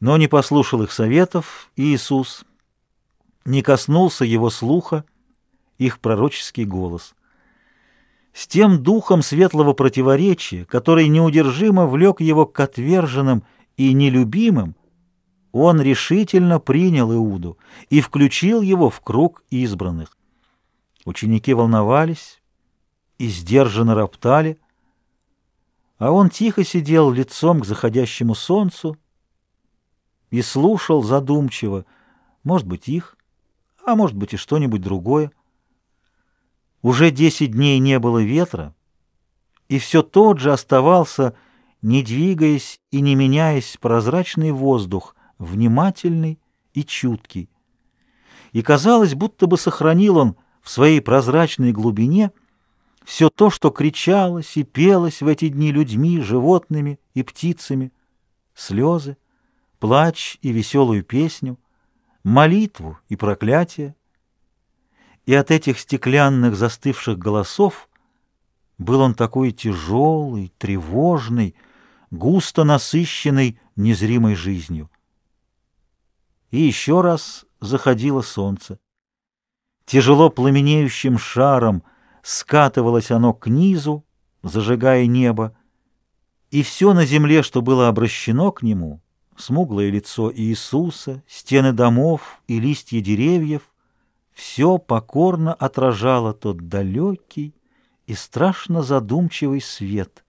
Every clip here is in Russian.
Но не послушал их советов Иисус, не коснулся его слуха их пророческий голос. С тем духом светлого противоречия, который неудержимо влек его к отверженным и нелюбимым, он решительно принял Иуду и включил его в круг избранных. Ученики волновались и сдержанно роптали, а он тихо сидел лицом к заходящему солнцу и слушал задумчиво, может быть, их, а может быть и что-нибудь другое. Уже десять дней не было ветра, и все тот же оставался, не двигаясь и не меняясь, прозрачный воздух, внимательный и чуткий. И казалось, будто бы сохранил он в своей прозрачной глубине все то, что кричалось и пелось в эти дни людьми, животными и птицами, слезы, плач и веселую песню, молитву и проклятие. И от этих стеклянных застывших голосов был он такой тяжелый, тревожный, густо насыщенный незримой жизнью. И еще раз заходило солнце. Тяжело пламенеющим шаром скатывалось оно к низу, зажигая небо, и все на земле, что было обращено к нему, смуглое лицо Иисуса, стены домов и листья деревьев, все покорно отражало тот далекий и страшно задумчивый свет.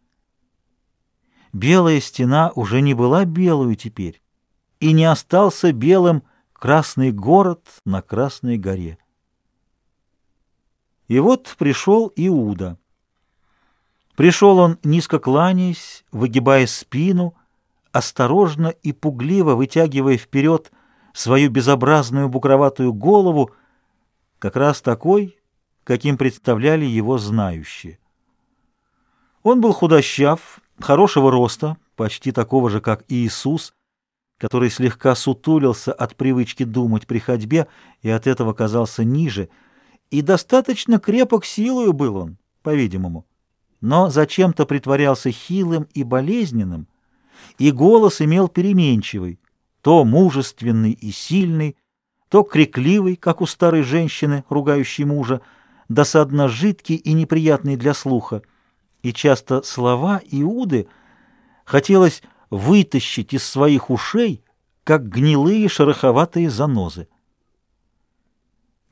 Белая стена уже не была белую теперь, и не остался белым красный город на Красной горе. И вот пришел Иуда. Пришел он, низко кланяясь, выгибая спину, осторожно и пугливо вытягивая вперед свою безобразную бугроватую голову, как раз такой, каким представляли его знающие. Он был худощав, хорошего роста, почти такого же, как Иисус, который слегка сутулился от привычки думать при ходьбе и от этого казался ниже — и достаточно крепок силою был он, по-видимому. Но зачем-то притворялся хилым и болезненным, и голос имел переменчивый, то мужественный и сильный, то крикливый, как у старой женщины, ругающей мужа, досадно жидкий и неприятный для слуха, и часто слова Иуды хотелось вытащить из своих ушей, как гнилые шероховатые занозы.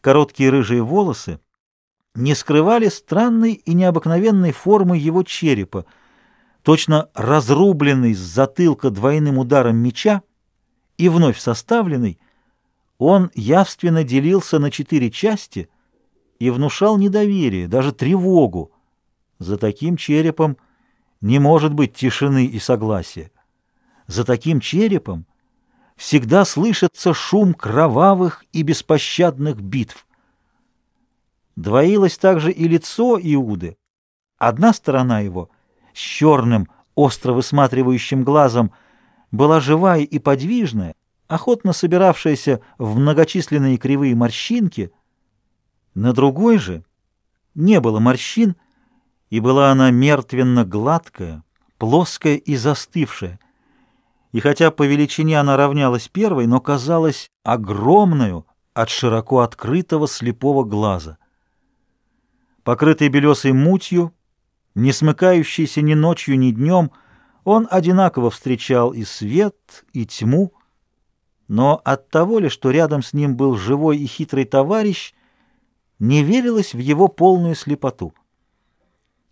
Короткие рыжие волосы не скрывали странной и необыкновенной формы его черепа, точно разрубленный с затылка двойным ударом меча и вновь составленный, он явственно делился на четыре части и внушал недоверие, даже тревогу. За таким черепом не может быть тишины и согласия. За таким черепом всегда слышится шум кровавых и беспощадных битв. Двоилось также и лицо Иуды. Одна сторона его, с черным, остро высматривающим глазом, была живая и подвижная, охотно собиравшаяся в многочисленные кривые морщинки. На другой же не было морщин, и была она мертвенно-гладкая, плоская и застывшая — и хотя по величине она равнялась первой, но казалась огромную от широко открытого слепого глаза. Покрытый белесой мутью, не смыкающийся ни ночью, ни днем, он одинаково встречал и свет, и тьму, но от того ли, что рядом с ним был живой и хитрый товарищ, не верилось в его полную слепоту.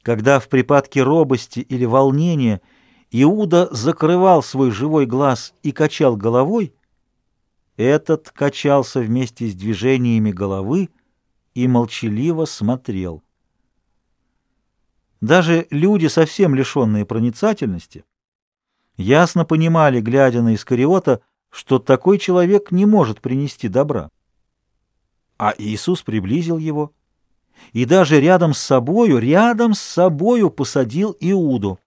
Когда в припадке робости или волнения – Иуда закрывал свой живой глаз и качал головой, этот качался вместе с движениями головы и молчаливо смотрел. Даже люди, совсем лишенные проницательности, ясно понимали, глядя на Искариота, что такой человек не может принести добра. А Иисус приблизил его и даже рядом с собою, рядом с собою посадил Иуду.